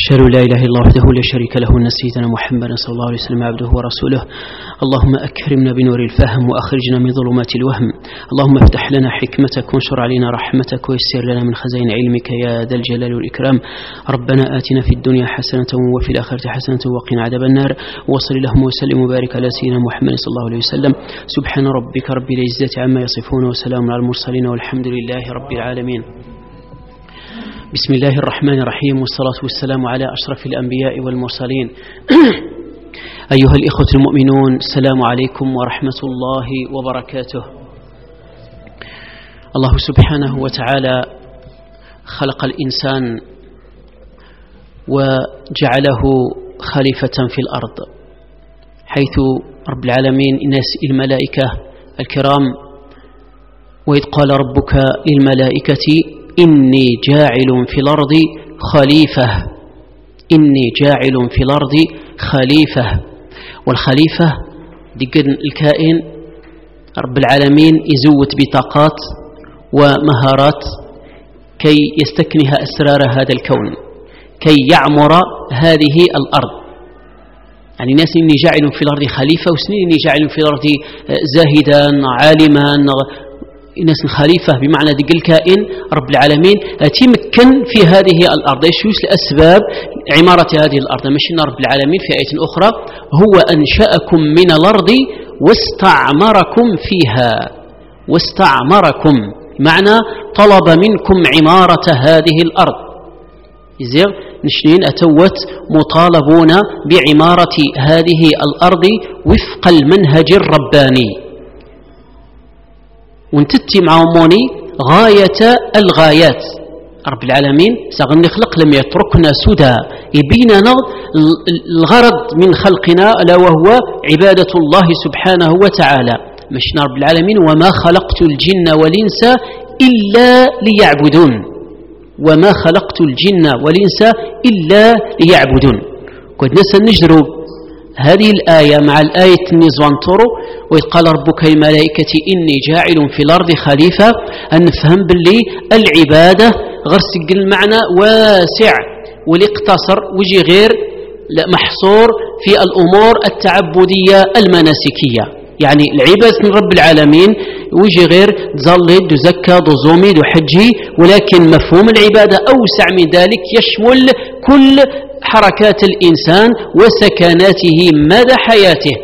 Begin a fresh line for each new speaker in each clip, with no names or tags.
أشهد لا إله إلا الله وحده لا شريك له أن سيدنا محمدا صلى الله عليه وسلم عبده ورسوله. اللهم أكرمنا بنور الفهم وأخرجنا من ظلمات الوهم. اللهم افتح لنا حكمتك وانشر علينا رحمتك ويسر لنا من خزائن علمك يا ذا الجلال والإكرام. ربنا آتنا في الدنيا حسنة وفي الآخرة حسنة وقنا عذاب النار. وصل اللهم وسلم وبارك على سيدنا محمد صلى الله عليه وسلم. سبحان ربك رب العزة عما يصفون وسلام على المرسلين والحمد لله رب العالمين. بسم الله الرحمن الرحيم والصلاة والسلام على أشرف الأنبياء والمرسلين أيها الإخوة المؤمنون السلام عليكم ورحمة الله وبركاته الله سبحانه وتعالى خلق الإنسان وجعله خليفة في الأرض حيث رب العالمين الناس الملائكة الكرام وإذ قال ربك للملائكة إني جاعل في الأرض خليفة. إني جاعل في الأرض خليفة. والخليفة دقن الكائن رب العالمين يزود بطاقات ومهارات كي يستكنها أسرار هذا الكون كي يعمر هذه الأرض. يعني ناس إني جاعل في الأرض خليفة وسنين إني جاعل في الأرض زاهدا عالما ناس خليفة بمعنى دق الكائن رب العالمين تمكن في هذه الأرض. إيش الأسباب عمارة هذه الأرض؟ مش رب العالمين في آية أخرى هو أنشأكم من الأرض واستعمركم فيها. واستعمركم معنى طلب منكم عمارة هذه الأرض. يزيغ نشنين أتوت مطالبون بعمارة هذه الأرض وفق المنهج الرباني. ونتتي مع موني غاية الغايات. رب العالمين سغن خلق لم يتركنا سدى. يبيننا الغرض من خلقنا ألا وهو عبادة الله سبحانه وتعالى. مشنا رب العالمين وما خلقت الجن والإنس إلا ليعبدون. وما خلقت الجن والإنس إلا ليعبدون. كنت نسى نجرب هذه الآية مع الآية نيزوانتورو قال ربك الملائكة إني جاعل في الأرض خليفة أن نفهم باللي العبادة غرس المعنى واسع والاقتصر ويجي غير محصور في الأمور التعبدية المناسكية. يعني العبادة من رب العالمين ويجي غير تزلد وزكى وزومي وحجي ولكن مفهوم العبادة أوسع من ذلك يشمل كل حركات الإنسان وسكناته مدى حياته.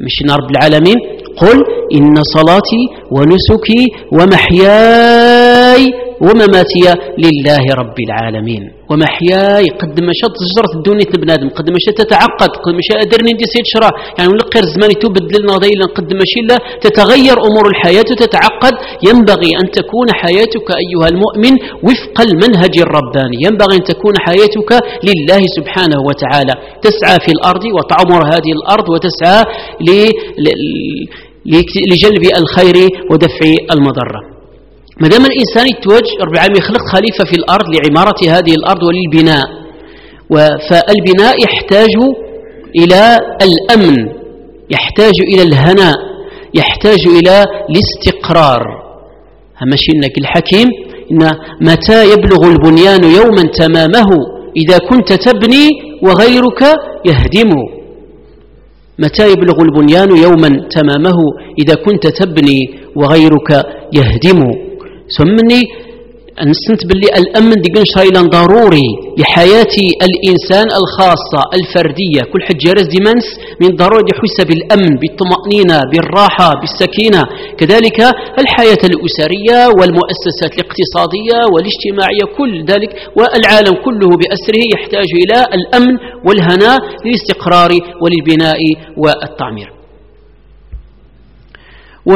مش رب العالمين؟ قل إن صلاتي ونسكي ومحياي ومماتي لله رب العالمين. ومحياي قد ما شط زجرة الدنيا بنادم قد ما تتعقد قد ما أدرني ندي سيد شرا. يعني ولقر زماني تبدل لنا ضيلا قد ما لا تتغير أمور الحياة وتتعقد. ينبغي أن تكون حياتك أيها المؤمن وفق المنهج الرباني. ينبغي أن تكون حياتك لله سبحانه وتعالى. تسعى في الأرض وتعمر هذه الأرض وتسعى لجلب الخير ودفع المضرة. ما دام الإنسان يتوج رب العالمين يخلق خليفة في الأرض لعمارة هذه الأرض وللبناء. فالبناء يحتاج إلى الأمن يحتاج إلى الهناء يحتاج إلى الاستقرار. همشينك الحكيم؟ إن متى يبلغ البنيان يوما تمامه؟ إذا كنت تبني وغيرك يهدم. متى يبلغ البنيان يوما تمامه؟ إذا كنت تبني وغيرك يهدم. سمني نسنت باللي الأمن ديقن شايلا ضروري لحياه الإنسان الخاصة الفردية. كل حد جارز ديمانس من ضروري يحس بالأمن بالطمأنينة بالراحة بالسكينة. كذلك الحياة الأسرية والمؤسسات الاقتصادية والاجتماعية كل ذلك والعالم كله بأسره يحتاج إلى الأمن والهناء للاستقرار وللبناء والتعمير. و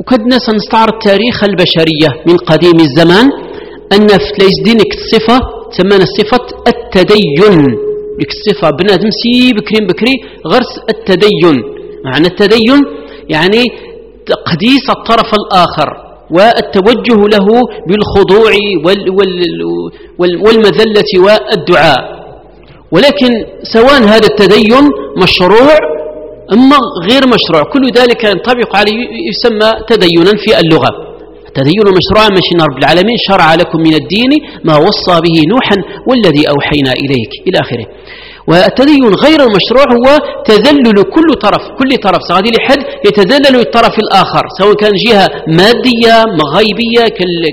وكدنا سنستعرض تاريخ البشرية من قديم الزمان أن فليس دينك الصفة تسمى صفة التدين. لك الصفة بنادم سي بكري بكري غرس التدين. معنى التدين يعني تقديس الطرف الآخر والتوجه له بالخضوع وال وال وال والمذلة والدعاء. ولكن سواء هذا التدين مشروع أما غير مشروع كل ذلك ينطبق عليه يسمى تدينا في اللغة. تدين مشروعا مشينا رب العالمين شرع لكم من الدين ما وصى به نوحا والذي أوحينا إليك إلى آخره. والتدين غير المشروع هو تذلل كل طرف كل طرف سغادي لحد يتذلل للطرف الآخر سواء كان جهة مادية غيبية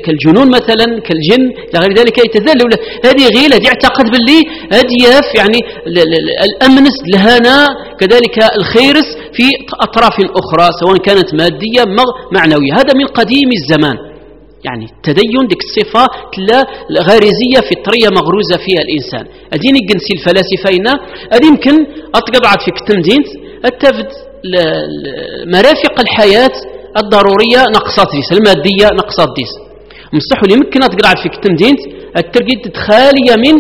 كالجنون مثلا كالجن غير ذلك يتذلل. هذه غيلة يعتقد باللي هديف يعني الأمنس الهناء كذلك الخيرس في أطراف أخرى سواء كانت مادية معنوية. هذا من قديم الزمان. يعني التدين ديك الصفة تلا غريزية فطرية مغروزة فيها الإنسان. أديني جنسي الفلاسفة هنا أدي يمكن أتقبعت في كتم دينت التفد مرافق الحياة الضرورية نقصات ديس المادية نقصات ديس مستحو اللي يمكن أتقبعت في كتم دينت الترقيد خالية من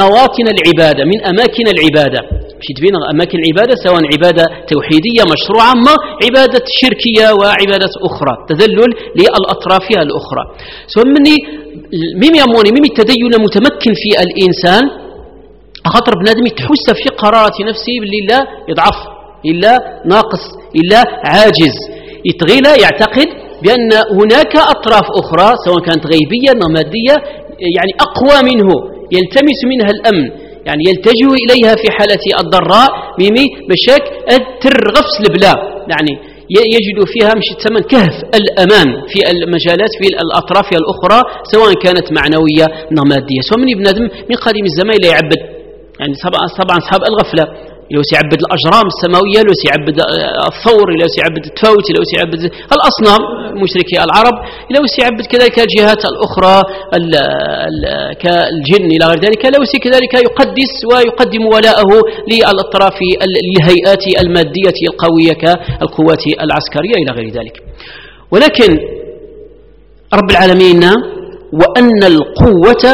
مواطن العبادة من أماكن العبادة. مشيت بين أماكن العبادة سواء عبادة توحيدية مشروعة ما عبادة شركية وعبادة أخرى تذلل للأطراف الأخرى. سواء مني ميم يموني ميم التدين متمكن في الإنسان خاطر بنادم تحس في قرارة نفسه باللي لا يضعف إلا ناقص إلا عاجز. يتغيلا يعتقد بأن هناك أطراف أخرى سواء كانت غيبية أو مادية يعني أقوى منه يلتمس منها الأمن. يعني يلتجئ إليها في حالة الضراء ميمي؟ بشك. الترغفس البلا يعني يجد فيها مش تسمى كهف الأمان في المجالات في الأطراف الأخرى سواء كانت معنوية مادية سواء من ابن آدم من قديم الزمان لا يعبد. يعني طبعا أصحاب الغفلة. لو سيعبد الأجرام السماوية لو سيعبد الثور لو سيعبد التفاوت لو سيعبد الأصنام مشركي العرب لو سيعبد كذلك الجهات الأخرى كالجن إلى غير ذلك لو سي كذلك يقدس ويقدم ولاءه للأطراف الهيئات المادية القوية كالقوات العسكرية إلى غير ذلك. ولكن رب العالمين وأن القوة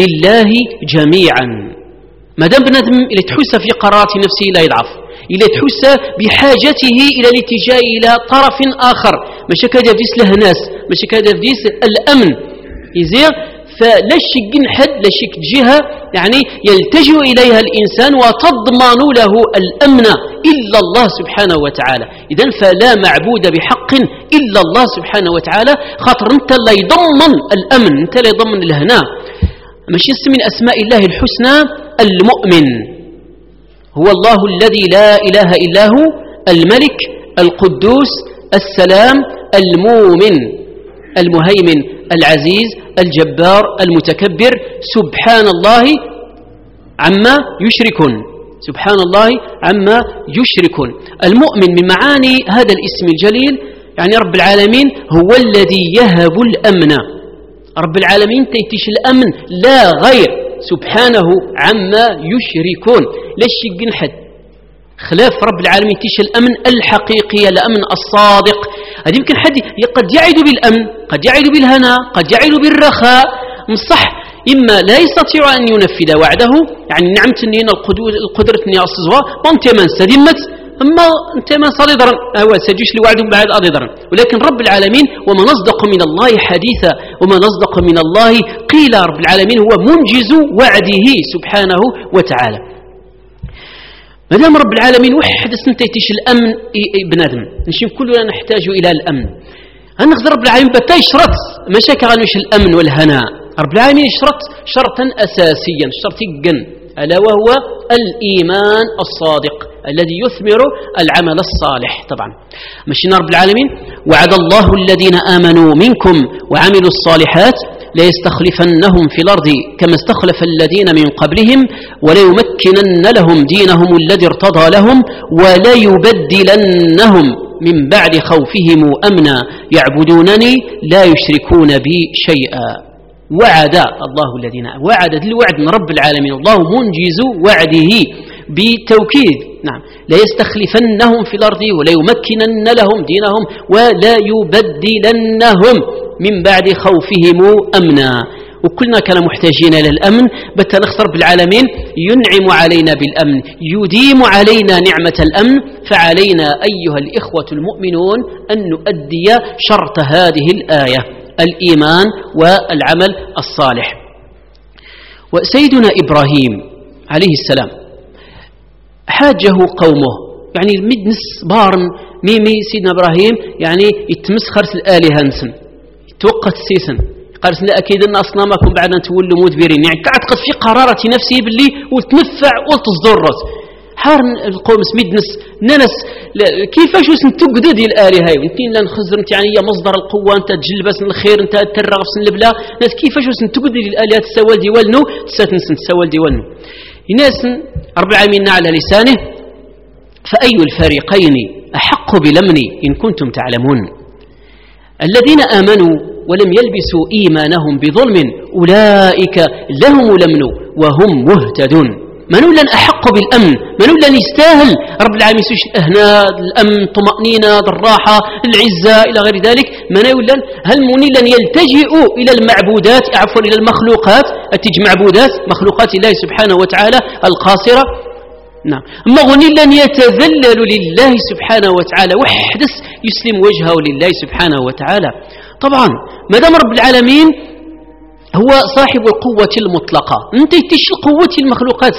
لله جميعا. ما دام بنادم إلى تحس في قرارات نفسه لا يضعف إلى تحس بحاجته إلى الاتجاه إلى طرف آخر. ماشي كذا فيس الهناس ماشي كذا فيس الأمن. يزيغ فلا شك حد لا شك جهة يعني يلتجئ إليها الإنسان وتضمن له الأمن إلا الله سبحانه وتعالى. إذا فلا معبود بحق إلا الله سبحانه وتعالى. خاطر أنت لا يضمن الأمن أنت لا يضمن الهناء ماشي اسم من أسماء الله الحسنى المؤمن. هو الله الذي لا إله إلا هو الملك القدوس السلام المؤمن المهيمن العزيز الجبار المتكبر. سبحان الله عما يشركون. سبحان الله عما يشركون. المؤمن من معاني هذا الاسم الجليل يعني رب العالمين هو الذي يهب الأمن. رب العالمين تيتيش الأمن لا غير. سبحانه عما يشركون. لا شيء حد؟ خلاف رب العالمين تيش الأمن الحقيقي الأمن الصادق. هذا يمكن حد قد يعد بالأمن قد يعد بالهنا قد يعد بالرخاء. مصح إما لا يستطيع أن ينفذ وعده يعني نعمتني القدرة أني أصزوا وانت من سدمت أما أنت ما صديدرا هو سجيش لوعد بعد أضيدرا ولكن رب العالمين وما نصدق من الله حديثا وما نصدق من الله قيل رب العالمين هو منجز وعده سبحانه وتعالى. ما دام رب العالمين وحد سنتيتيش الأمن بنادم. نشوف كلنا نحتاج إلى الأمن. هنقدر رب العالمين بتا يشرط. مشاكل غنوش الأمن والهناء رب العالمين يشرط شرطا أساسيا شرط ألا وهو الإيمان الصادق. الذي يثمر العمل الصالح. طبعا. مشينا رب العالمين. وعد الله الذين آمنوا منكم وعملوا الصالحات ليستخلفنهم في الأرض كما استخلف الذين من قبلهم وليمكنن لهم دينهم الذي ارتضى لهم وليبدلنهم من بعد خوفهم أمنا. يعبدونني لا يشركون بي شيئا. وعد الله الذين وعد الوعد من رب العالمين. الله منجز وعده بتوكيد. نعم. لا يستخلفنهم في الأرض ولا يمكنن لهم دينهم ولا يبدلنهم من بعد خوفهم أمنا. وكلنا كان محتاجين إلى الأمن. بت نختار بالعالمين. ينعم علينا بالأمن. يديم علينا نعمة الأمن. فعلينا أيها الإخوة المؤمنون أن نؤدي شرط هذه الآية. الإيمان والعمل الصالح. وسيدنا إبراهيم عليه السلام حاجة قومه. يعني المدنس بارن ميمي سيدنا إبراهيم يعني يتمسخر الآلهة نسن. توقت السيسن قال لا أكيد أن أصنامكم بعد أن تولوا مدبرين يعني تعتقد في قرارة نفسه باللي وتنفع وتصدرت حار القوم سميد نس ننس كيفاش وسن تقدد الآلهة؟ يمكن لأن خزر أنت يعني مصدر القوة أنت تجلبس الخير أنت ترغب البلا ناس كيفاش وسن تقدد الآلهة؟ تسوال ديوالنو تساتنسن تسوال ديوالنو. ناس رب العالمين على لسانه فأي الفريقين أحق بلمني إن كنتم تعلمون؟ الذين آمنوا ولم يلبسوا إيمانهم بظلم أولئك لهم لمن وهم مهتدون. من لن أحق بالأمن؟ من لن يستاهل؟ رب العالمين هنا الأمن طمأنينة الراحة العزة إلى غير ذلك. من لن هل مني لن يلتجئوا إلى المعبودات عفوا إلى المخلوقات؟ التي معبودات؟ مخلوقات الله سبحانه وتعالى القاصرة نعم. مغني لن يتذلل لله سبحانه وتعالى وحدث يسلم وجهه لله سبحانه وتعالى. طبعا ما دام رب العالمين هو صاحب القوة المطلقة أنت تش قوة المخلوقات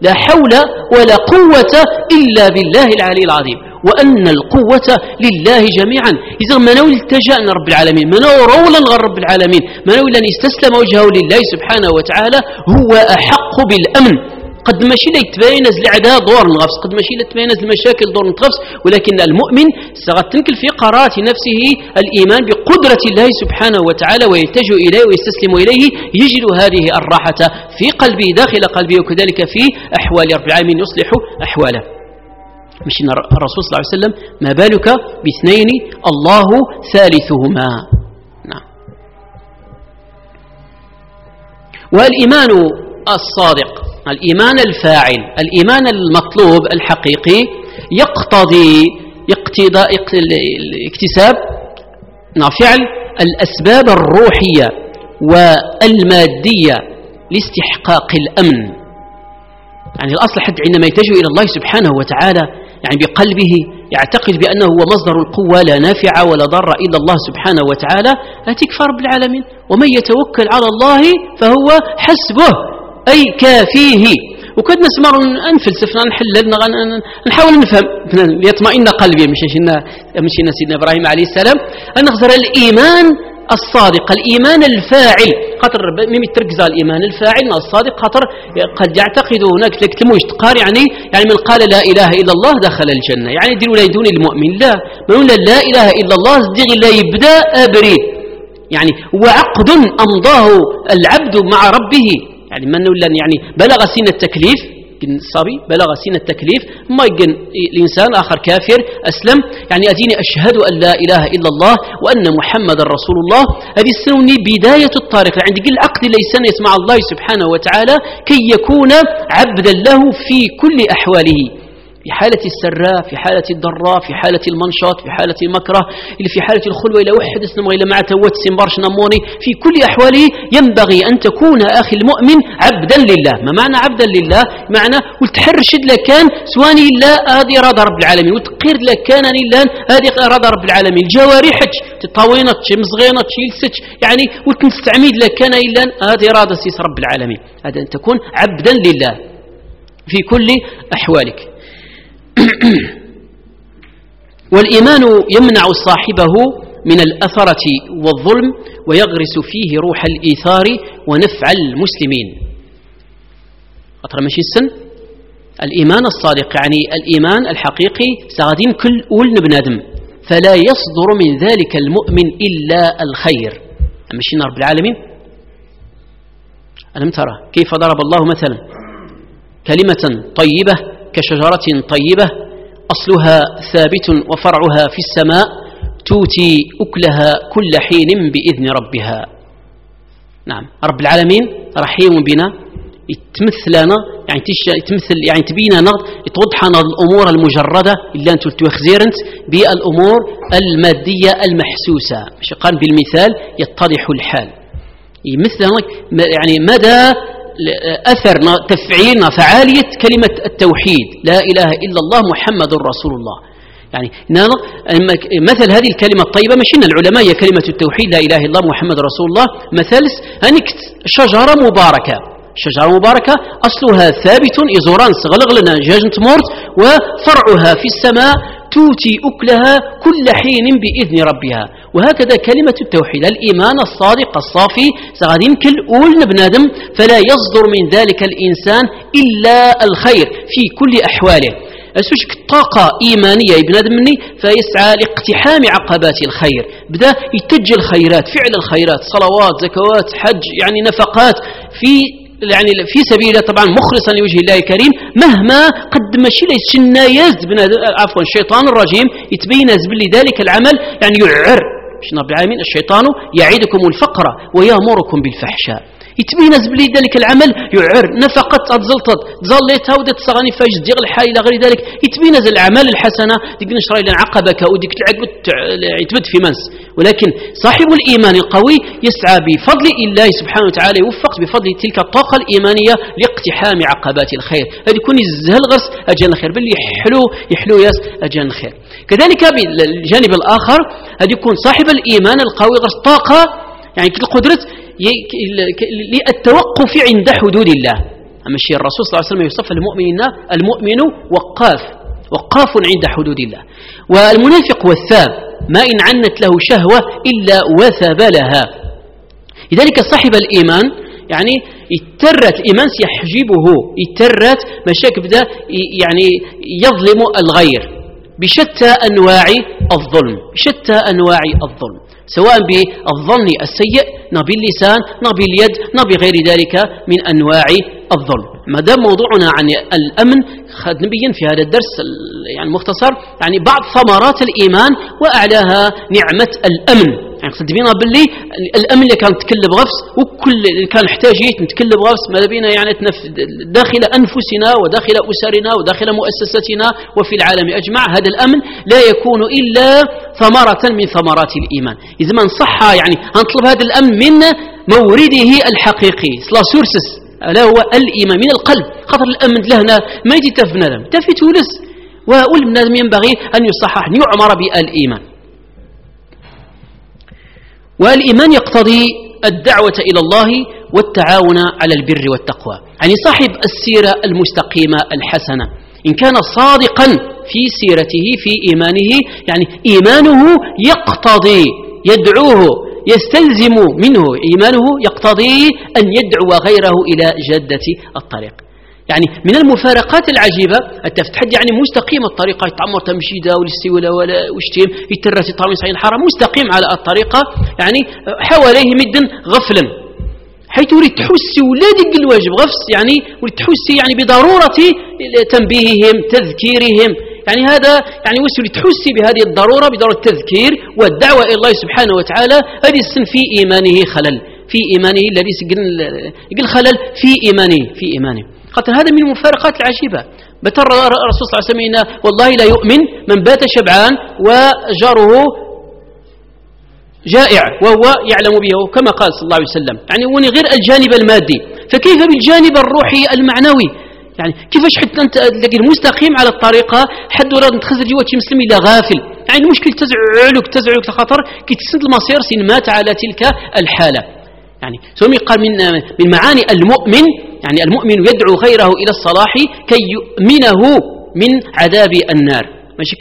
لا حول ولا قوة إلا بالله العلي العظيم. وأن القوة لله جميعا. إذا ما نول التجأ رب العالمين ما نول رولا رب العالمين ما نول أن يستسلم وجهه لله سبحانه وتعالى هو أحق بالأمن. قد ماشي لا يتبين العداء دور نغفس قد ماشي لا تبين المشاكل دور نتغفس ولكن المؤمن تنكل في قرارة نفسه الإيمان بقدرة الله سبحانه وتعالى ويتجه إليه ويستسلم إليه يجد هذه الراحة في قلبه داخل قلبه وكذلك في أحوال رب العالمين يصلح أحواله. مشينا الرسول صلى الله عليه وسلم ما بالك باثنين الله ثالثهما. نعم. والإيمان الصادق الإيمان الفاعل الإيمان المطلوب الحقيقي يقتضي اقتضاء اكتساب نعم، فعل الأسباب الروحية والمادية لاستحقاق الأمن. يعني الأصل حد عندما يتجه إلى الله سبحانه وتعالى يعني بقلبه يعتقد بأنه هو مصدر القوة لا نافع ولا ضر إلا الله سبحانه وتعالى. لا تكفر بالعالمين ومن يتوكل على الله فهو حسبه أي كافيه. وكد نسمر نفلسفنا نحلل نحاول نفهم. ليطمئن قلبي مش مشينا سيدنا إبراهيم عليه السلام. أن نخزر الإيمان الصادق الإيمان الفاعل. خاطر ميم تركز على الإيمان الفاعل الصادق خاطر قد يعتقد هناك لك تلموش تقار يعني يعني من قال لا إله إلا الله دخل الجنة. يعني ديروا لا يدون المؤمن لا. من لا إله إلا الله صديق لا يبدأ أبريد. يعني وعقد أمضاه العبد مع ربه. يعني من يعني بلغ سن التكليف الصبي بلغ سن التكليف ما يجن الإنسان آخر كافر أسلم. يعني أديني أشهد أن لا إله إلا الله وأن محمد رسول الله. هذه السنة بداية الطريق. يعني كل عقد ليس يسمع الله سبحانه وتعالى كي يكون عبدا له في كل أحواله. في حالة السراء في حالة الضراء في حالة المنشط في حالة المكره إلى في حالة الخلوة إلى وحد اسمه إلى مع توت سنبارش نموني. في كل أحواله ينبغي أن تكون أخي المؤمن عبدا لله. ما معنى عبدا لله؟ معنى وتحرشد لك كان سواني لا هذه رضا رب العالمين. وتقير كان لله هذه رضا رب العالمين. جوارحك تطاوينت مصغينت يلسك يعني وتستعمد لك كان إلا هذه رضا سيس رب العالمين. هذا أن تكون عبدا لله في كل أحوالك. والإيمان يمنع صاحبه من الأثرة والظلم ويغرس فيه روح الإيثار ونفع المسلمين. أطرى ماشي السن؟ الإيمان الصادق يعني الإيمان الحقيقي سغادين كل أول بنادم فلا يصدر من ذلك المؤمن إلا الخير. ماشي رب العالمين ألم ترى كيف ضرب الله مثلا كلمة طيبة كشجرة طيبة أصلها ثابت وفرعها في السماء توتي أكلها كل حين بإذن ربها. نعم رب العالمين رحيم بنا يتمثلنا يعني يتمثل يعني تبينا نغض توضحنا الأمور المجردة اللي أنت تخزيرنت بالأمور المادية المحسوسة. مش قال بالمثال يتضح الحال. يمثل يعني مدى أثر تفعيل فعالية كلمة التوحيد. لا إله إلا الله محمد رسول الله. يعني مثل هذه الكلمة الطيبة مش إن العلماء هي كلمة التوحيد لا إله إلا الله محمد رسول الله. مثل أنك شجرة مباركة. شجرة مباركة أصلها ثابت إزوران صغلغ لنا جاج تمورت وفرعها في السماء توتي أكلها كل حين بإذن ربها. وهكذا كلمة التوحيد الإيمان الصادق الصافي سغادي يمكن أول بنادم فلا يصدر من ذلك الإنسان إلا الخير في كل أحواله. أسوشك طاقة إيمانية ابن مني؟ فيسعى لاقتحام عقبات الخير. بدأ يتج الخيرات فعل الخيرات صلوات زكوات حج يعني نفقات في يعني في سبيل الله طبعا مخلصا لوجه الله الكريم مهما قد ماشي شنايز عفوا الشيطان الرجيم يتبين باللي ذلك العمل يعني يعر. شنو رب العالمين؟ الشيطان يعيدكم الفقر ويأمركم بالفحشاء. يتمينز بلي ذلك العمل يعر نفقت تزلطت تزليتها ودت تصغني فاش دير الحال إلى غير ذلك. يتمينز الاعمال الحسنة ديك نشرى إلى عقبك وديك العقب يتبد في منس. ولكن صاحب الإيمان القوي يسعى بفضل الله سبحانه وتعالى يوفق بفضل تلك الطاقة الإيمانية لاقتحام عقبات الخير. هذا يكون يزهل الغرس اجان الخير. بل يحلو يحلو ياس اجان الخير. كذلك بالجانب الآخر هذا يكون صاحب الإيمان القوي غرس طاقة يعني القدرة للتوقف عند حدود الله. أما الشيء الرسول صلى الله عليه وسلم يوصف المؤمنين المؤمن وقاف. وقاف عند حدود الله. والمنافق والثاب ما إن عنت له شهوة إلا وثب لها. لذلك صاحب الإيمان يعني يترت الإيمان سيحجبه. يترت مشاك بدا يعني يظلم الغير. بشتى أنواع الظلم بشتى أنواع الظلم سواء بالظن السيء نبي باللسان نبي باليد نبي بغير ذلك من أنواع الظلم. ما دام موضوعنا عن الأمن خد نبين في هذا الدرس يعني مختصر يعني بعض ثمرات الإيمان وأعلاها نعمة الأمن. يعني قصد بينا باللي الامن اللي كان تكلب غفص وكل اللي كان حتاجيت نتكلب غفص ماذا بينا يعني داخل أنفسنا وداخل أسرنا وداخل مؤسستنا وفي العالم أجمع. هذا الأمن لا يكون إلا ثمرة من ثمرات الإيمان. إذا ما صح يعني نطلب هذا الأمن من مورده الحقيقي. سلا سورسس ألا هو الإيمان من القلب. خاطر الأمن لهنا ما يجي تف بنادم تفي تولس والبنادم ينبغي أن يصحح. ان يعمر بالايمان والإيمان يقتضي الدعوة إلى الله والتعاون على البر والتقوى. يعني صاحب السيرة المستقيمة الحسنة. إن كان صادقا في سيرته في إيمانه يعني إيمانه يقتضي يدعوه يستلزم منه. إيمانه يقتضي أن يدعو غيره إلى جادة الطريق. يعني من المفارقات العجيبة التفتحد يعني مستقيم الطريقة يتعمر تمشي دا ولا ولا وشتيم يترس يطامي صحيح الحرام مستقيم على الطريقة يعني حواليه مدا غفلا. حيث يريد تحسي ولا دق الواجب غفص يعني يريد تحسي يعني بضرورة تنبيههم تذكيرهم. يعني هذا يعني وسل تحسي بهذه الضرورة بضرورة التذكير والدعوة إلى الله سبحانه وتعالى هذه السن في إيمانه خلل في إيمانه الذي يقول خلل في إيمانه في إيمانه. خاطر هذا من المفارقات العجيبة. بتر الرسول صلى الله عليه وسلم والله لا يؤمن من بات شبعان وجاره جائع وهو يعلم به كما قال صلى الله عليه وسلم. يعني وني غير الجانب المادي. فكيف بالجانب الروحي المعنوي؟ يعني كيفاش حتى أنت المستقيم على الطريقة حد وراد تخزر جوات مسلم إلى غافل؟ يعني المشكل تزعلك تزعلك خاطر كي تسد المصير سين مات على تلك الحالة. يعني سمي قال من من معاني المؤمن يعني المؤمن يدعو غيره إلى الصلاح كي يؤمنه من عذاب النار. ماشي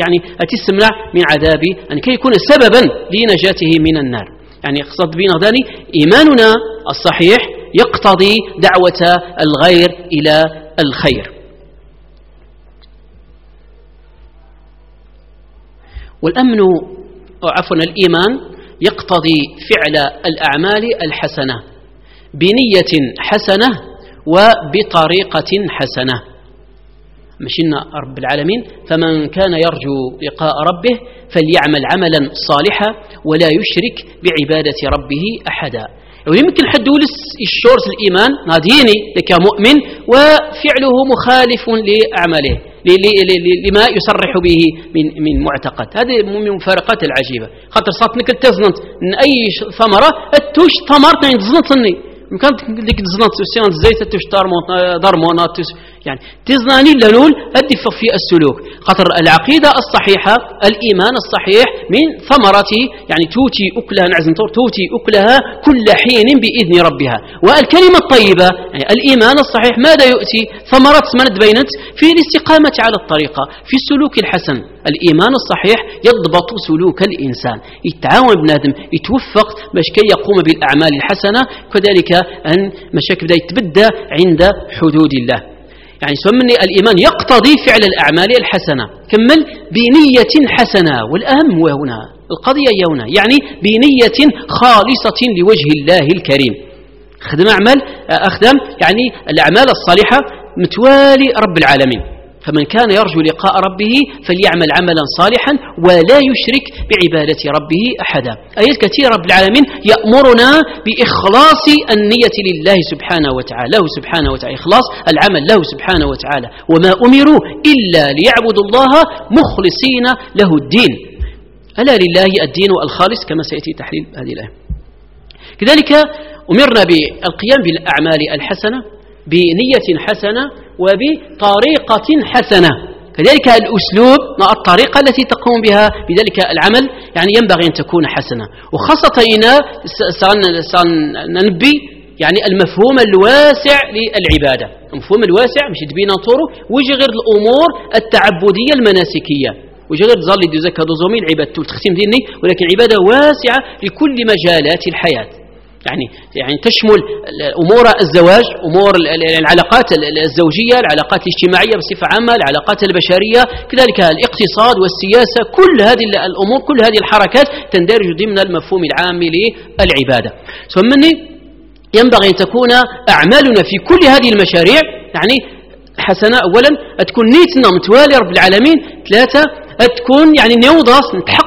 يعني أتسمع من عذاب يعني كي يكون سببا لنجاته من النار. يعني اقصد بنا ذلك إيماننا الصحيح يقتضي دعوة الغير إلى الخير. والأمن عفوا الإيمان يقتضي فعل الأعمال الحسنة بنية حسنة وبطريقة حسنة. مشينا رب العالمين. فمن كان يرجو لقاء ربه فليعمل عملا صالحا ولا يشرك بعبادة ربه أحدا. ويمكن حد يولس الشورس الإيمان ناديني لك مؤمن وفعله مخالف لأعماله. لما يصرح به من من معتقد. هذه من المفارقات العجيبة. خاطر صات نك تزنت من أي ثمرة التوش ثمرت عند زنطني كان ديك تزنات سيان زيت تشتار دارمونات يعني. تزناني لنول هدف في السلوك. خاطر العقيدة الصحيحة الإيمان الصحيح من ثمرة يعني توتي أكلها نعزم توتي أكلها كل حين بإذن ربها. والكلمة الطيبة يعني الإيمان الصحيح ماذا يؤتي؟ ثمرة من بينت في الاستقامة على الطريقة في السلوك الحسن. الإيمان الصحيح يضبط سلوك الإنسان. يتعاون بنادم يتوفق باش كي يقوم بالأعمال الحسنة كذلك أن مشاكل يتبدى عند حدود الله. يعني سمني الإيمان يقتضي فعل الأعمال الحسنة. كمل بنية حسنة. والأهم هنا القضية هنا. يعني بنية خالصة لوجه الله الكريم. خدم أعمال أخدم يعني الأعمال الصالحة متوالي رب العالمين. فمن كان يرجو لقاء ربه فليعمل عملا صالحا ولا يشرك بعبادة ربه أحدا. آيات كثيرة رب العالمين يأمرنا بإخلاص النية لله سبحانه وتعالى له سبحانه وتعالى إخلاص العمل له سبحانه وتعالى. وما أمروا إلا ليعبدوا الله مخلصين له الدين. ألا لله الدين الخالص كما سيأتي تحليل هذه الآية. كذلك أمرنا بالقيام بالأعمال الحسنة. بنية حسنة وبطريقة حسنة. كذلك الأسلوب الطريقة التي تقوم بها بذلك العمل يعني ينبغي أن تكون حسنة. وخاصة هنا سننبي يعني المفهوم الواسع للعبادة. المفهوم الواسع مش تبين طوره غير الأمور التعبدية المناسكية. وجه غير ظل يزكى دوزومي العبادة تختيم ديني ولكن عبادة واسعة لكل مجالات الحياة. يعني يعني تشمل أمور الزواج أمور العلاقات الزوجية العلاقات الاجتماعية بصفة عامة العلاقات البشرية كذلك الاقتصاد والسياسة كل هذه الأمور كل هذه الحركات تندرج ضمن المفهوم العام للعبادة. ثم ينبغي أن تكون أعمالنا في كل هذه المشاريع يعني حسنه اولا تكون نيتنا متوالي رب العالمين ثلاثة تكون يعني نوضس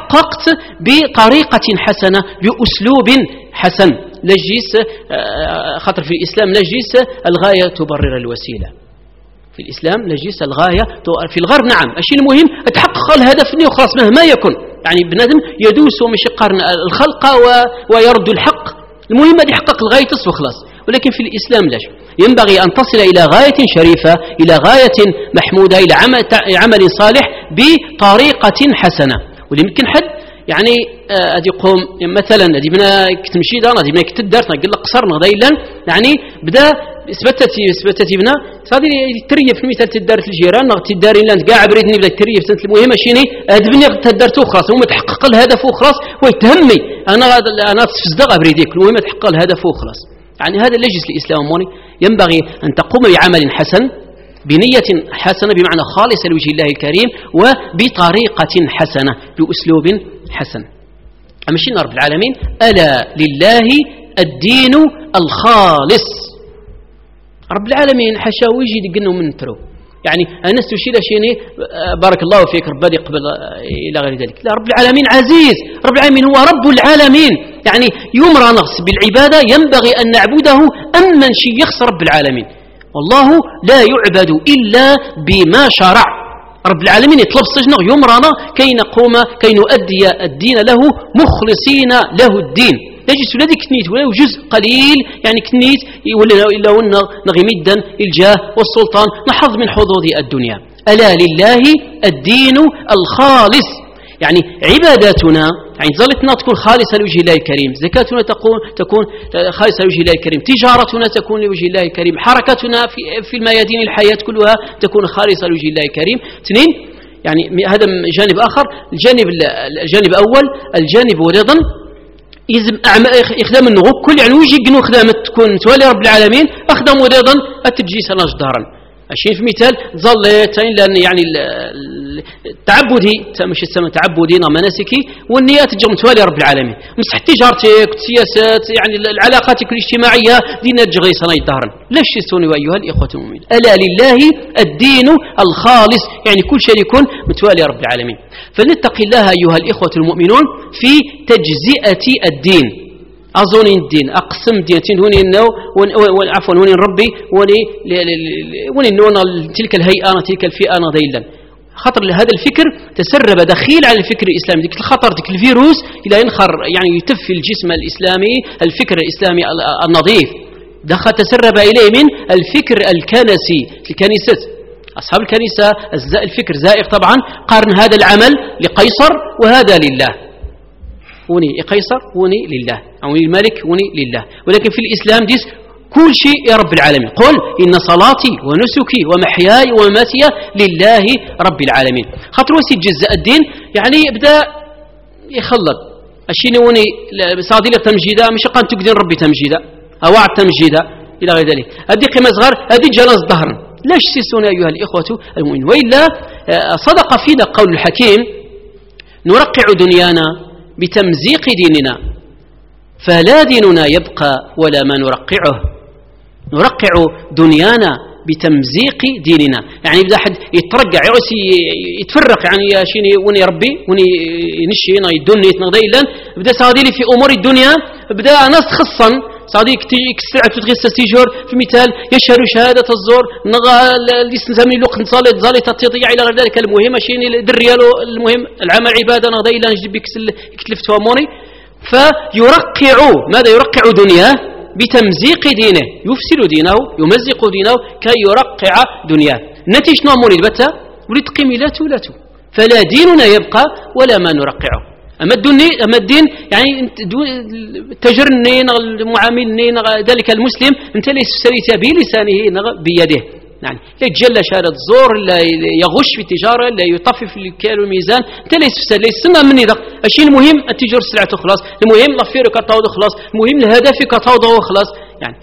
تحققت بطريقة حسنة بأسلوب حسن. لجيس آه، خاطر في الإسلام لجيس الغاية تبرر الوسيلة. في الإسلام لجيس الغاية في الغرب نعم الشيء المهم تحقق الهدف وخلاص مهما يكن. يعني بنادم يدوس ومش يقارن الخلق ويرد الحق. المهم أن يحقق الغاية تصل خلاص. ولكن في الإسلام لاش؟ ينبغي أن تصل إلى غاية شريفة إلى غاية محمودة إلى عمل صالح بطريقة حسنة. وليمكن حد يعني غادي آه يقوم مثلا غادي بنا كتمشي دار غادي بنا كتدار لك قصر نغدا يعني بدا اثبتت اثبتت بنا. غادي تريف في المثال تدار الجيران تدارين لاند كاع بريدني بدا تريف سنت المهم شيني هاد بني تدارت وخلاص هما تحقق الهدف وخلاص ويتهمي أنا أنا تصدق بريديك المهم تحقق الهدف وخلاص. يعني هذا لجس الاسلام ينبغي أن تقوم بعمل حسن بنية حسنة بمعنى خالصة لوجه الله الكريم وبطريقة حسنة بأسلوب حسن. أمشينا رب العالمين؟ ألا لله الدين الخالص. رب العالمين حشا ويجي دقنه من ترو يعني أنا استشير شيني بارك الله فيك ربي قبل إلى غير ذلك. لا رب العالمين عزيز. رب العالمين هو رب العالمين. يعني يمرى نغص بالعبادة ينبغي أن نعبده أمن شي يخص رب العالمين. والله لا يعبد إلا بما شرع. رب العالمين يطلب سجنه يمرنا كي نقوم كي نؤدي الدين له مخلصين له الدين. يجلس الذي كنيت ولو جزء قليل. يعني كنيت ولا إلا نغي مدا إلجاه والسلطان. نحظ من حظوظ الدنيا. ألا لله الدين الخالص. يعني عباداتنا يعني ظلتنا تكون خالصة لوجه الله الكريم زكاتنا تكون تكون خالصة لوجه الله الكريم تجارتنا تكون لوجه الله الكريم حركتنا في في الميادين الحياة كلها تكون خالصة لوجه الله الكريم. اثنين يعني هذا جانب آخر الجانب الجانب الأول الجانب ورضا يزم يخدم النغو كل يعني ويجي قنو خدامة تكون تولي رب العالمين أخدم ورضا أتجي سنة جدارا الشيء في مثال ظل لأن يعني التعبدي مش السماء تعبدي مناسكي والنيات تجي متوالية رب العالمين. مسح تجارتك سياسات يعني العلاقات الاجتماعية دين الجغي صناي الدهر. ليش تستوني أيها الإخوة المؤمنين؟ ألا لله الدين الخالص يعني كل شيء يكون متوالي رب العالمين. فلنتقي الله أيها الإخوة المؤمنون في تجزئة الدين. أظن الدين أقسم دين هوني النو عفوا هوني ربي وني وني تلك الهيئة تلك الفئة ذيلا. خطر هذا الفكر تسرب دخيل على الفكر الإسلامي. ذيك الخطر ذيك الفيروس إلى ينخر يعني يتف الجسم الإسلامي الفكر الإسلامي النظيف. دخل تسرب إليه من الفكر الكنسي الكنيسة. أصحاب الكنيسة الفكر زائر طبعا. قارن هذا العمل لقيصر وهذا لله. وني قيصر وني لله. أو الملك وني لله. ولكن في الإسلام ديس كل شيء يا رب العالمين. قل إن صلاتي ونسكي ومحياي ومماتي لله رب العالمين. خاطر وسي جزء الدين يعني يبدأ يخلط الشيء وني صادي تمجيدا مش قان تقدر ربي تمجيدا. أو تمجيدا إلى غير ذلك. هذه قيمة صغار هذه جلس ظهرا. لاش سيسون أيها الإخوة المؤمنين؟ وإلا آه، صدق فينا قول الحكيم نرقع دنيانا بتمزيق ديننا فلا ديننا يبقى ولا ما نرقعه. نرقع دنيانا بتمزيق ديننا. يعني إذا حد يترقع يعسي يتفرق يعني يا شيني وني ربي وني نشي يدني يتنغدي بدا سادي في أمور الدنيا بدا ناس خصا. صديق السلعة تدغي السيجور في مثال يشهر شهادة الزور نغا الاستنسامي لوق نصالي زالي تطيطيع إلى غير ذلك. المهم شيني الدريالو المهم العمل عبادة نغدا إلا نجد بك يكتلف تواموني. فيرقع ماذا يرقع دنياه؟ بتمزيق دينه. يفسد دينه يمزق دينه كي يرقع دنياه. نتيجة نوموني البتة ولد قيمي لا تولاتو فلا ديننا يبقى ولا ما نرقعه. أما الدين أما الدين يعني تجرني المعامل ذلك المسلم أنت ليس سويت بلسانه بيده. يعني لا يتجلى شهادة الزور لا يغش في التجارة لا يطفف الكيل والميزان انت ليس ليس مني ذاك الشيء المهم التجار السلعة خلاص المهم لافير كتاوض خلاص المهم الهدف كتاوض خلاص. يعني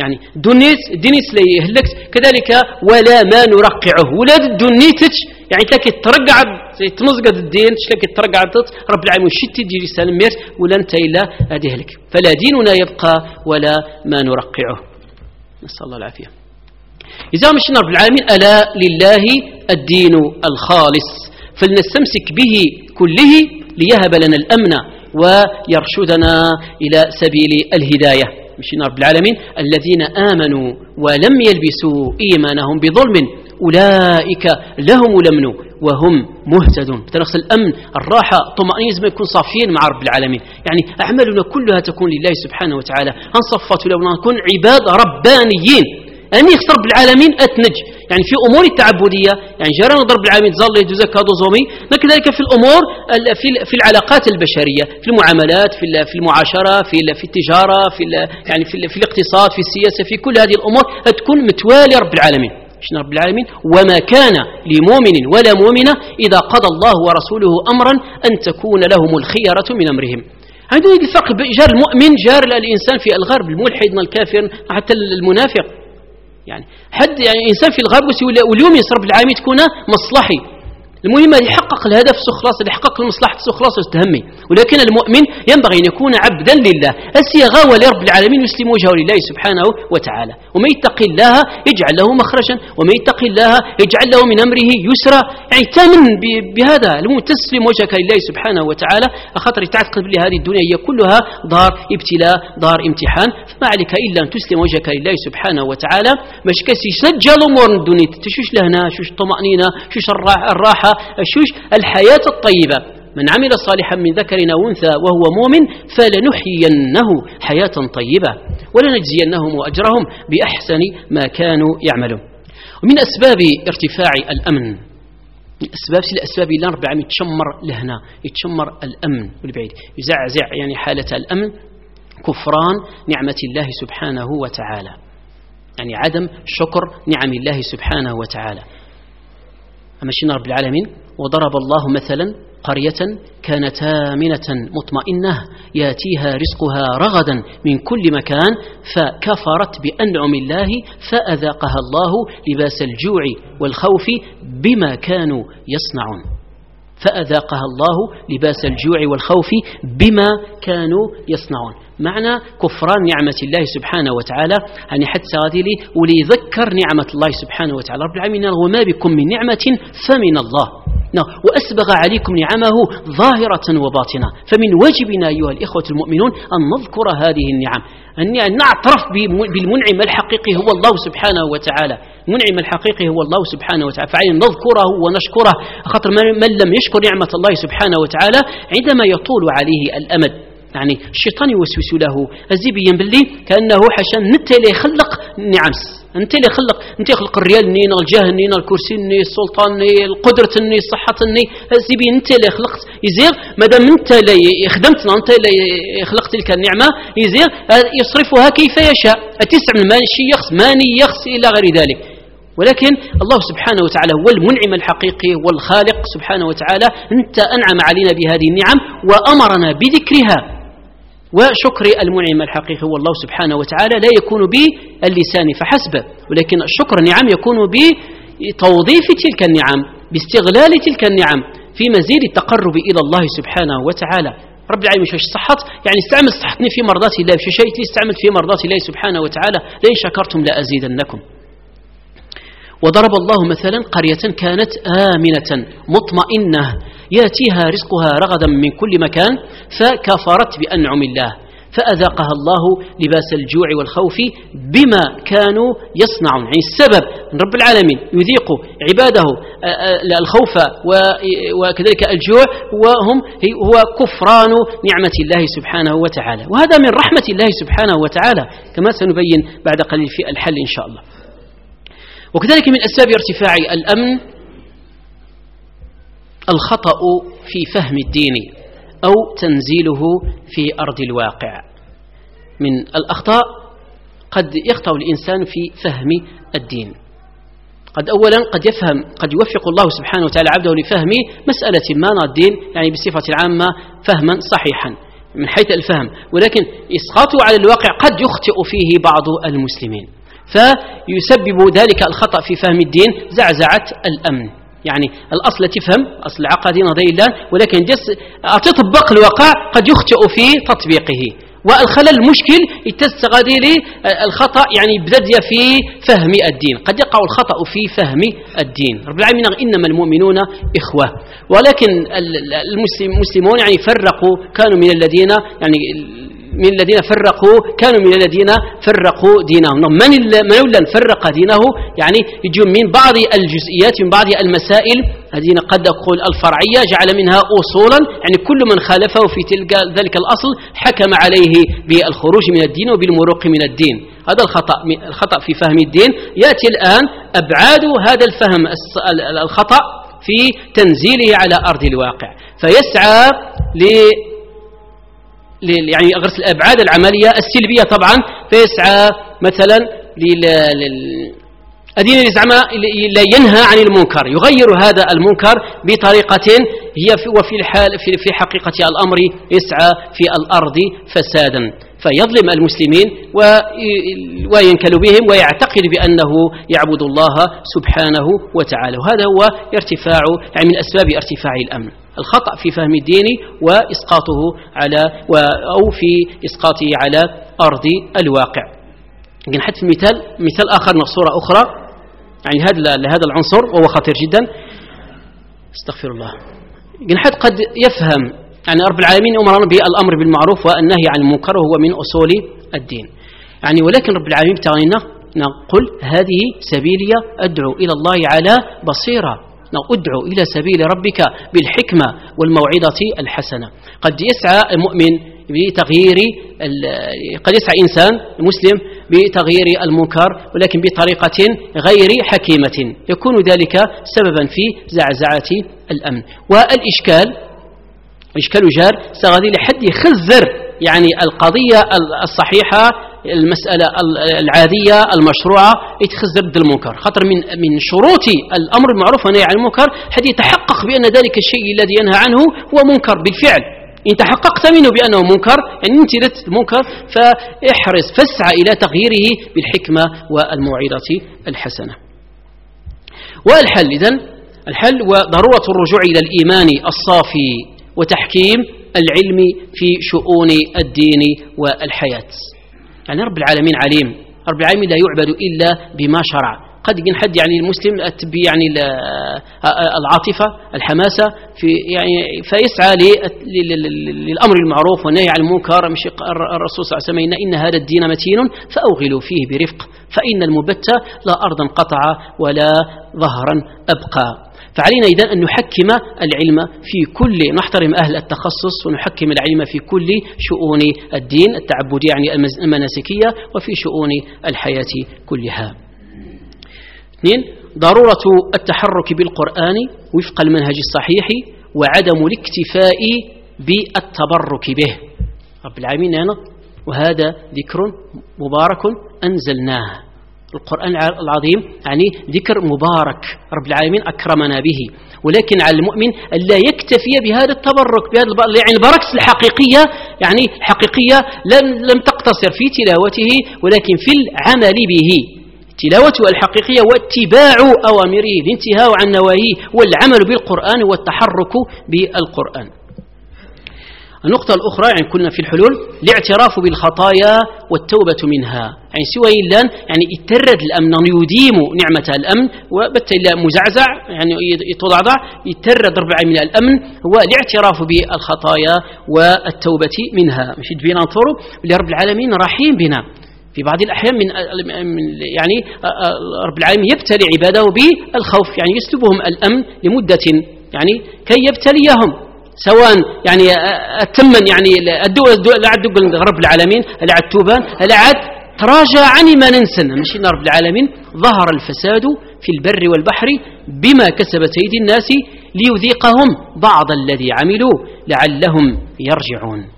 يعني دونيت دينيس لي يهلكت كذلك ولا ما نرقعه. ولا دونيتش يعني تلاقي ترقع تمزق الدين تلاقي ترقع رب العالمين شتي دي لسان مير ولا أنت إلا هذه فلا ديننا يبقى ولا ما نرقعه. نسأل الله العافية. إذا رب العالمين ألا لله الدين الخالص. فلنستمسك به كله ليهب لنا الأمن ويرشدنا إلى سبيل الهداية. مشينا رب العالمين الذين آمنوا ولم يلبسوا إيمانهم بظلم أولئك لهم الأمن وهم مهتدون. بتنقص الأمن الراحة الطمأنينة ما يكون صافيين مع رب العالمين. يعني أعمالنا كلها تكون لله سبحانه وتعالى. هنصفت لو نكون عباد ربانيين. أن يخسر بالعالمين أتنج. يعني في أمور التعبدية يعني جرى ضرب العالمين ظل يتزكى دوزومي كذلك في الأمور في العلاقات البشرية في المعاملات في المعاشرة في التجارة في يعني في, الاقتصاد في السياسة في كل هذه الأمور تكون متوالي رب العالمين. شنو رب العالمين؟ وما كان لمؤمن ولا مؤمنة إذا قضى الله ورسوله أمرا أن تكون لهم الخيرة من أمرهم. هذا الفرق جار المؤمن جار الإنسان في الغرب الملحد الكافر حتى المنافق. يعني حد يعني انسان في الغرب واليوم يصرف العالمي تكون مصلحي. المهم أن يحقق الهدف سخلاص يحقق المصلحة سخلاص وتهمي ولكن المؤمن ينبغي أن يكون عبدا لله. الصيغة ولرب العالمين يسلم وجهه لله سبحانه وتعالى. ومن يتقي الله يجعل له مخرجا ومن يتقي الله يجعل له من أمره يسرا. يعني تامن بهذا المهم تسلم وجهك لله سبحانه وتعالى. خاطر تعتقد بلي هذه الدنيا هي كلها دار ابتلاء دار امتحان. فما عليك إلا أن تسلم وجهك لله سبحانه وتعالى. باش كسي سجل أمور الدنيا. تشوش لهنا شوش الطمأنينة شوش الراحة الشوش الحياة الطيبة. من عمل صالحا من ذكر أو أنثى وهو مؤمن فلنحيينه حياة طيبة ولنجزينهم أجرهم بأحسن ما كانوا يعملون. ومن أسباب ارتفاع الأمن من أسباب سل أسباب الله رب العالمين يتشمر لهنا يتشمر الأمن والبعيد. يزعزع يعني حالة الأمن كفران نعمة الله سبحانه وتعالى. يعني عدم شكر نعم الله سبحانه وتعالى. أمشينا رب العالمين وضرب الله مثلا قرية كانت آمنة مطمئنة ياتيها رزقها رغدا من كل مكان فكفرت بأنعم الله فأذاقها الله لباس الجوع والخوف بما كانوا يصنعون. فأذاقها الله لباس الجوع والخوف بما كانوا يصنعون. معنى كفران نعمة الله سبحانه وتعالى. يعني حتى لي وليذكر نعمة الله سبحانه وتعالى. رب العالمين وما بكم من نعمة فمن الله. نعم وأسبغ عليكم نعمه ظاهرة وباطنة. فمن واجبنا أيها الإخوة المؤمنون أن نذكر هذه النعم. أن نعترف بالمنعم الحقيقي هو الله سبحانه وتعالى. المنعم الحقيقي هو الله سبحانه وتعالى. فعلينا نذكره ونشكره خاطر من لم يشكر نعمة الله سبحانه وتعالى عندما يطول عليه الأمد. يعني الشيطان يوسوس له. الزبيا باللي كأنه حشا نتا اللي يخلق نعمس. انت اللي خلق انت يخلق الريال نين الجاه نين الكرسي نين السلطان نين القدرة نين الصحة نين الزبي انت اللي خلقت. يزيغ مادام انت اللي خدمتنا انت اللي خلقت تلك النعمة يزيغ يصرفها كيف يشاء. تسع من شي يخص ماني يخص إلى غير ذلك. ولكن الله سبحانه وتعالى هو المنعم الحقيقي والخالق سبحانه وتعالى. أنت أنعم علينا بهذه النعم وأمرنا بذكرها. وشكر المنعم الحقيقي هو الله سبحانه وتعالى لا يكون باللسان فحسب ولكن الشكر نعم يكون بتوظيف تلك النعم باستغلال تلك النعم في مزيد التقرب إلى الله سبحانه وتعالى. رب العالمين شاش صحت؟ يعني استعمل صحتني في مرضات الله في شيء استعمل في مرضات الله سبحانه وتعالى لئن شكرتم لأزيدنكم. وضرب الله مثلا قرية كانت آمنة مطمئنة يأتيها رزقها رغدا من كل مكان فكفرت بأنعم الله فأذاقها الله لباس الجوع والخوف بما كانوا يصنعون. يعني السبب من رب العالمين يذيق عباده الخوف وكذلك الجوع وهم هو كفران نعمة الله سبحانه وتعالى. وهذا من رحمة الله سبحانه وتعالى كما سنبين بعد قليل في الحل إن شاء الله. وكذلك من أسباب ارتفاع الأمن الخطأ في فهم الدين أو تنزيله في أرض الواقع. من الأخطاء قد يخطأ الإنسان في فهم الدين. قد أولا قد يفهم قد يوفق الله سبحانه وتعالى عبده لفهم مسألة ما الدين يعني بصفة عامة فهما صحيحا من حيث الفهم. ولكن إسقاطه على الواقع قد يخطئ فيه بعض المسلمين. فيسبب ذلك الخطأ في فهم الدين زعزعة الأمن. يعني الأصل تفهم أصل العقدي نظري الله ولكن جس تطبق الواقع قد يخطئ في تطبيقه. والخلل المشكل يتستغادي لي الخطأ يعني بدأ في فهم الدين. قد يقع الخطأ في فهم الدين. رب العالمين إنما المؤمنون إخوة. ولكن المسلمون يعني فرقوا كانوا من الذين يعني من الذين فرقوا كانوا من الذين فرقوا دينهم. نعم، من من الذي فرق دينه؟ يعني يجي من بعض الجزئيات من بعض المسائل الذين قد نقول الفرعية جعل منها أصولا. يعني كل من خالفه في تلك ذلك الأصل حكم عليه بالخروج من الدين وبالمروق من الدين. هذا الخطأ الخطأ في فهم الدين. يأتي الآن أبعاد هذا الفهم الخطأ في تنزيله على أرض الواقع. فيسعى يعني غرس الأبعاد العملية السلبية طبعا. فيسعى مثلا الدين اللي زعما لا ينهى عن المنكر. يغير هذا المنكر بطريقة هي في وفي الحال في في حقيقة الأمر. يسعى في الأرض فسادا. فيظلم المسلمين وينكل بهم ويعتقد بأنه يعبد الله سبحانه وتعالى. وهذا هو ارتفاع يعني من أسباب ارتفاع الأمن. الخطأ في فهم الدين وإسقاطه على أو في إسقاطه على أرض الواقع. لكن حتى المثال مثال آخر من صورة أخرى يعني هذا هذا العنصر وهو خطير جدا. استغفر الله. لكن قد يفهم يعني رب العالمين أمرنا بالأمر بالمعروف والنهي عن المنكر وهو من أصول الدين. يعني ولكن رب العالمين بتغنينا نقول هذه سبيلي أدعو إلى الله على بصيرة. ادعو إلى سبيل ربك بالحكمة والموعظة الحسنة. قد يسعى المؤمن بتغيير قد يسعى إنسان مسلم بتغيير المنكر ولكن بطريقة غير حكيمة. يكون ذلك سببا في زعزعة الأمن. والإشكال إشكال جار سغادي لحد يخزر يعني القضية الصحيحة المسألة العادية المشروعة يتخذ ضد المنكر. خاطر من من شروط الأمر المعروف والنهي عن المنكر حتى يتحقق بأن ذلك الشيء الذي ينهى عنه هو منكر بالفعل. إن تحققت منه بأنه منكر يعني أنت المنكر فاحرص فاسعى إلى تغييره بالحكمة والموعظة الحسنة. والحل إذن الحل وضرورة الرجوع إلى الإيمان الصافي وتحكيم العلم في شؤون الدين والحياة. يعني رب العالمين عليم. رب العالمين لا يعبد إلا بما شرع. قد يكون حد يعني المسلم يعني العاطفة الحماسة في يعني فيسعى للأمر المعروف والنهي عن المنكر مش الرسول صلى الله عليه وسلم إن هذا الدين متين فأوغلوا فيه برفق. فإن المبت لا أرضا قطع ولا ظهرا أبقى. فعلينا إذا أن نحكم العلم في كل نحترم أهل التخصص ونحكم العلم في كل شؤون الدين التعبدية يعني المناسكية وفي شؤون الحياة كلها. اثنين ضرورة التحرك بالقرآن وفق المنهج الصحيح وعدم الاكتفاء بالتبرك به. رب العالمين هنا وهذا ذكر مبارك أنزلناه. القرآن العظيم يعني ذكر مبارك رب العالمين أكرمنا به. ولكن على المؤمن ألا يكتفي بهذا التبرك بهذا يعني البركة الحقيقية يعني الحقيقية لم, لم تقتصر في تلاوته ولكن في العمل به. تلاوته الحقيقية واتباع أوامره الانتهاء عن نواهيه والعمل بالقرآن والتحرك بالقرآن. النقطة الأخرى يعني كنا في الحلول الاعتراف بالخطايا والتوبة منها. يعني سوى إلا يعني يترد الأمن يديم نعمة الأمن وبت إلا مزعزع يعني يتضعضع يترد ربع من الأمن هو الاعتراف بالخطايا والتوبة منها. مش بينا نطوروا رب العالمين رحيم بنا. في بعض الأحيان من يعني رب العالمين يبتلي عباده بالخوف يعني يسلبهم الأمن لمدة يعني كي يبتليهم. سواء يعني الثمن يعني الدول لا عاد رب العالمين لا توبان لا تراجع عن ما ننسى مش رب العالمين ظهر الفساد في البر والبحر بما كسبت أيدي الناس ليذيقهم بعض الذي عملوا لعلهم يرجعون.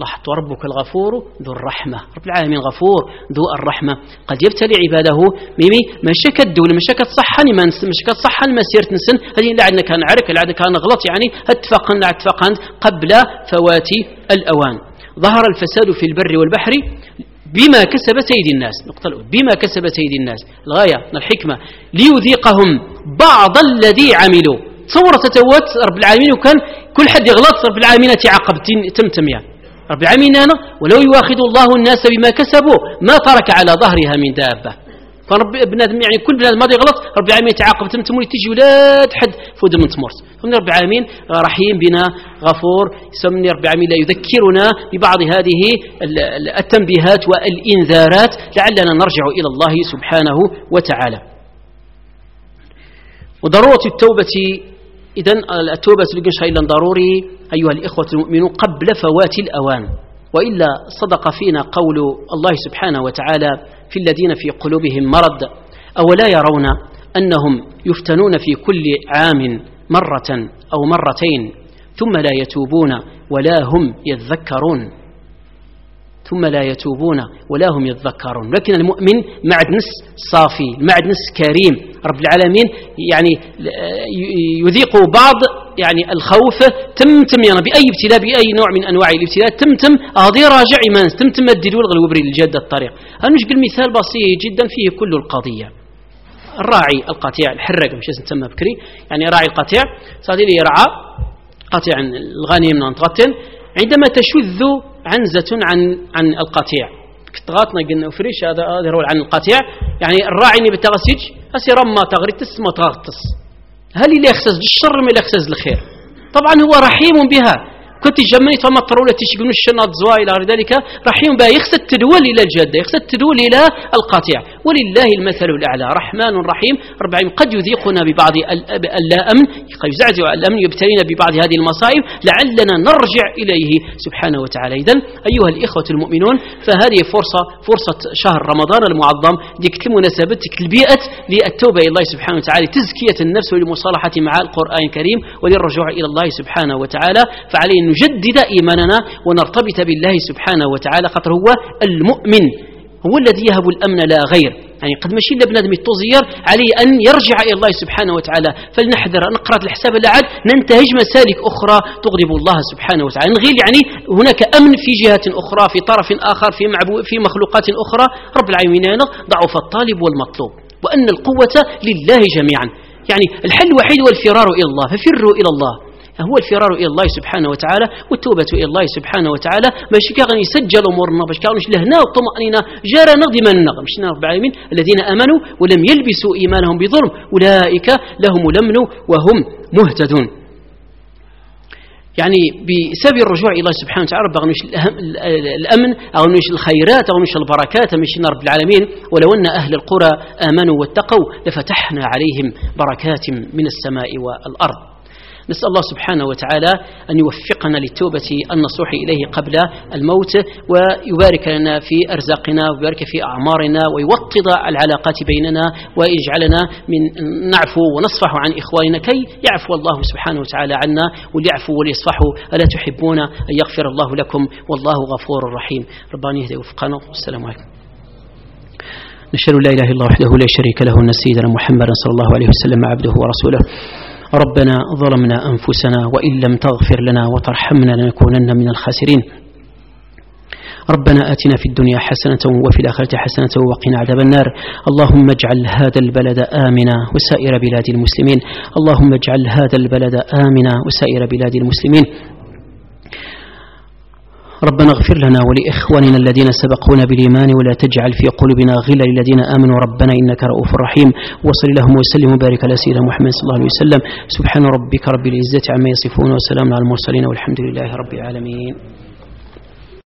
لاحظت وربك الغفور ذو الرحمة. رب العالمين غفور ذو الرحمة. قد يبتلي عباده. ميمي ما شكت دولة ما شكت صحة ما ما شكت صحة ما سيرت نسن. هذه لا عندنا كان عرك لا كان غلط يعني اتفقن لا اتفقن قبل فوات الأوان. ظهر الفساد في البر والبحر بما كسبت أيدي الناس. نقطة الأولى. بما كسبت أيدي الناس. الغاية الحكمة. ليذيقهم بعض الذي عملوا. تصور تتوت رب العالمين وكان كل حد يغلط. رب العالمين تعاقب تمتم يعني رب العالمين هنا ولو يواخذ الله الناس بما كسبوا ما ترك على ظهرها من دابة. فرب بنادم يعني كل بنادم ما يغلط رب العالمين يتعاقب تمتمون تجي ولاد حد فود من تمرت فمن رب العالمين رحيم بنا غفور يسمني رب العالمين لا يذكرنا ببعض هذه التنبيهات والإنذارات لعلنا نرجع إلى الله سبحانه وتعالى. وضرورة التوبة إذا التوبة لقنش إلا ضروري. أيها الإخوة المؤمنون قبل فوات الأوان وإلا صدق فينا قول الله سبحانه وتعالى في الذين في قلوبهم مرض أولا يرون أنهم يفتنون في كل عام مرة أو مرتين ثم لا يتوبون ولا هم يذكرون. ثم لا يتوبون ولا هم يذكرون لكن المؤمن معدنس صافي معدنس كريم. رب العالمين يعني يذيق بعض يعني الخوف. تمتم يعني بأي ابتلاء بأي نوع من أنواع الابتلاء تمتم هذه راجع إيمان تمتم الدلول الغلوبري الجادة الطريق. أنا نشقل مثال بسيط جدا فيه كل القضية. الراعي القطيع الحرق مش تسمى بكري. يعني راعي القطيع صار يرعى قطيع الغنيم نتغتن عندما تشذ عنزة عن عن القطيع. تغاطنا قلنا فريش هذا هذا هو عن القطيع. يعني الراعي اللي بتغسج هسي رمى تغريتس ما تغطس. هل اللي يخسز الشر ما اللي يخسز الخير؟ طبعا هو رحيم بها. كنت جمعت فما طرولة تشقون الشنط زوا إلى ذلك رحيم بها يخسد تدول إلى الجدة يخسد تدول إلى القاطع ولله المثل الأعلى. رحمن رحيم. رب العالمين قد يذيقنا ببعض اللا أمن قد يزعزع الأمن يبتلينا ببعض هذه المصائب لعلنا نرجع إليه. سبحانه وتعالى. إذا أيها الإخوة المؤمنون فهذه فرصة فرصة شهر رمضان المعظم ديك المناسبة ديك البيئة للتوبة إلى الله سبحانه وتعالى. تزكية النفس وللمصالحة مع القرآن الكريم وللرجوع إلى الله سبحانه وتعالى. فعليه نجدد إيماننا ونرتبط بالله سبحانه وتعالى. خاطر هو المؤمن هو الذي يهب الأمن لا غير. يعني قد ماشي بنادم التوزير عليه أن يرجع إلى الله سبحانه وتعالى. فلنحذر نقرأ الحساب الأعد ننتهج مسالك أخرى تغضب الله سبحانه وتعالى. نغيل يعني هناك أمن في جهة أخرى في طرف آخر في, في مخلوقات أخرى. رب العالمين ضعف الطالب والمطلوب. وأن القوة لله جميعا. يعني الحل الوحيد هو الفرار إلى الله ففروا إلى الله. هو الفرار إلى الله سبحانه وتعالى والتوبة إلى الله سبحانه وتعالى. باش كان يسجل أمورنا باش كان لهنا والطمأنينة جار نغدي من نغم شنا رب العالمين؟ الذين آمنوا ولم يلبسوا إيمانهم بظلم. أولئك لهم الأمن وهم مهتدون. يعني بسبب الرجوع إلى الله سبحانه وتعالى بغنوش الأمن أو نوش الخيرات أو نوش البركات مش رب العالمين؟ ولو أن أهل القرى آمنوا واتقوا لفتحنا عليهم بركات من السماء والأرض. نسأل الله سبحانه وتعالى أن يوفقنا للتوبة النصوح إليه قبل الموت ويبارك لنا في أرزاقنا ويبارك في أعمارنا ويوطد العلاقات بيننا ويجعلنا من نعفو ونصفح عن إخواننا كي يعفو الله سبحانه وتعالى عنا وليعفوا وليصفحوا. ألا تحبون أن يغفر الله لكم؟ والله غفور رحيم. ربنا يهدي وفقنا. والسلام عليكم. نشهد لا إله إلا الله وحده لا شريك له ان سيدنا محمدا صلى الله عليه وسلم عبده ورسوله. ربنا ظلمنا أنفسنا وإن لم تغفر لنا وترحمنا لنكونن من الخاسرين. ربنا آتنا في الدنيا حسنة وفي الآخرة حسنة وقنا عذاب النار. اللهم اجعل هذا البلد آمنا وسائر بلاد المسلمين. اللهم اجعل هذا البلد آمنا وسائر بلاد المسلمين. ربنا اغفر لنا ولإخواننا الذين سبقونا بالإيمان ولا تجعل في قلوبنا غلا للذين آمنوا. ربنا إنك رؤوف رحيم. وصل اللهم وسلم وبارك على سيدنا محمد صلى الله عليه وسلم. سبحان ربك رب العزة عما يصفون وسلام على المرسلين والحمد لله رب العالمين.